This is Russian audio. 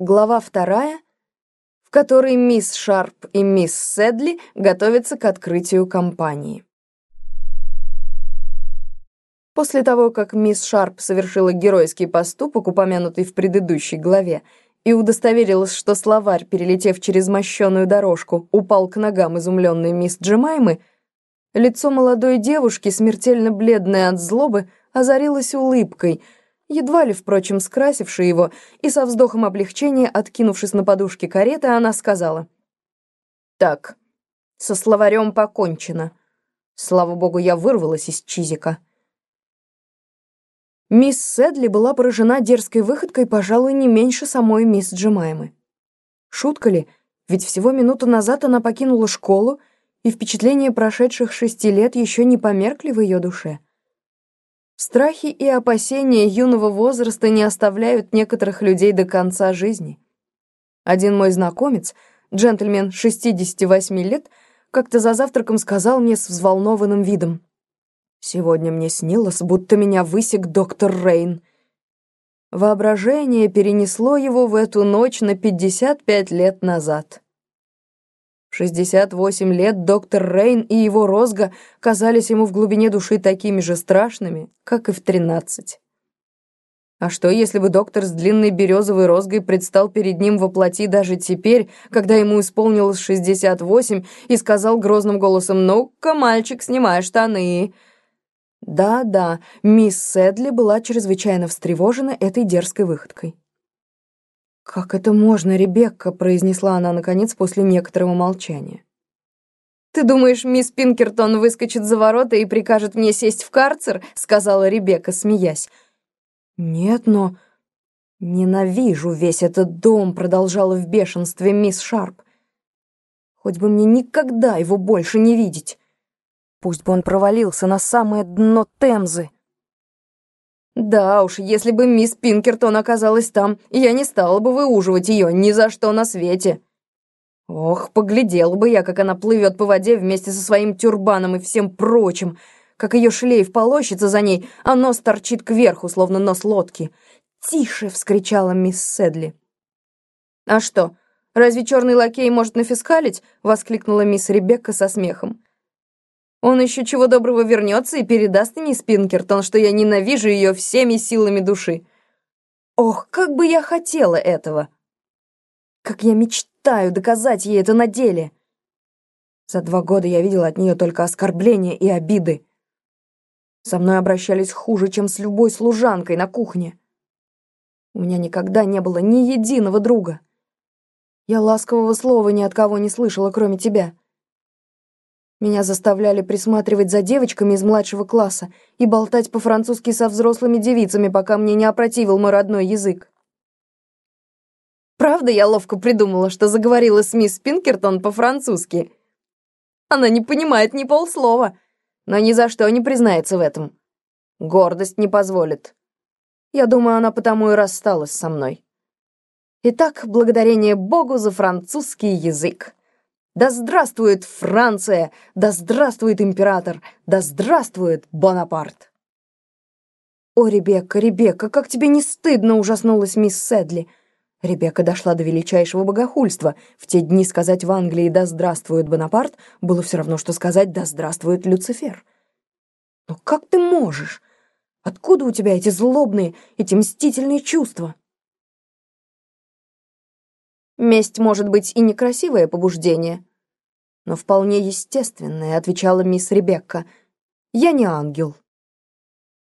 Глава вторая, в которой мисс Шарп и мисс Седли готовятся к открытию компании. После того, как мисс Шарп совершила геройский поступок, упомянутый в предыдущей главе, и удостоверилась, что словарь, перелетев через мощеную дорожку, упал к ногам изумленной мисс Джемаймы, лицо молодой девушки, смертельно бледное от злобы, озарилось улыбкой — едва ли, впрочем, скрасивший его, и со вздохом облегчения, откинувшись на подушке кареты, она сказала. «Так, со словарем покончено. Слава богу, я вырвалась из чизика». Мисс Седли была поражена дерзкой выходкой, пожалуй, не меньше самой мисс Джемаймы. Шутка ли? Ведь всего минуту назад она покинула школу, и впечатления прошедших шести лет еще не померкли в ее душе. Страхи и опасения юного возраста не оставляют некоторых людей до конца жизни. Один мой знакомец, джентльмен 68 лет, как-то за завтраком сказал мне с взволнованным видом. «Сегодня мне снилось, будто меня высек доктор Рейн». Воображение перенесло его в эту ночь на 55 лет назад. 68 лет доктор Рейн и его розга казались ему в глубине души такими же страшными, как и в 13. А что, если бы доктор с длинной березовой розгой предстал перед ним во плоти даже теперь, когда ему исполнилось 68, и сказал грозным голосом «Ну-ка, мальчик, снимай штаны!» Да-да, мисс Сэдли была чрезвычайно встревожена этой дерзкой выходкой. «Как это можно, Ребекка?» — произнесла она, наконец, после некоторого молчания. «Ты думаешь, мисс Пинкертон выскочит за ворота и прикажет мне сесть в карцер?» — сказала Ребекка, смеясь. «Нет, но...» «Ненавижу весь этот дом», — продолжала в бешенстве мисс Шарп. «Хоть бы мне никогда его больше не видеть. Пусть бы он провалился на самое дно Темзы». Да уж, если бы мисс Пинкертон оказалась там, я не стала бы выуживать ее ни за что на свете. Ох, поглядел бы я, как она плывет по воде вместе со своим тюрбаном и всем прочим, как ее шлейф полощется за ней, а нос торчит кверху, словно нос лодки. «Тише!» — вскричала мисс Седли. «А что, разве черный лакей может нафискалить?» — воскликнула мисс Ребекка со смехом. Он еще чего доброго вернется и передаст мисс Пинкертон, что я ненавижу ее всеми силами души. Ох, как бы я хотела этого! Как я мечтаю доказать ей это на деле! За два года я видела от нее только оскорбления и обиды. Со мной обращались хуже, чем с любой служанкой на кухне. У меня никогда не было ни единого друга. Я ласкового слова ни от кого не слышала, кроме тебя. Меня заставляли присматривать за девочками из младшего класса и болтать по-французски со взрослыми девицами, пока мне не опротивил мой родной язык. Правда, я ловко придумала, что заговорила с мисс Пинкертон по-французски. Она не понимает ни полслова, но ни за что не признается в этом. Гордость не позволит. Я думаю, она потому и рассталась со мной. Итак, благодарение Богу за французский язык. Да здравствует Франция! Да здравствует император! Да здравствует Бонапарт! «О, Ребекка, Ребекка, как тебе не стыдно!» — ужаснулась мисс Седли. Ребекка дошла до величайшего богохульства. В те дни сказать в Англии «Да здравствует Бонапарт» было все равно, что сказать «Да здравствует Люцифер». «Но как ты можешь? Откуда у тебя эти злобные, эти мстительные чувства?» Месть может быть и некрасивое побуждение, но вполне естественное, отвечала мисс Ребекка. Я не ангел.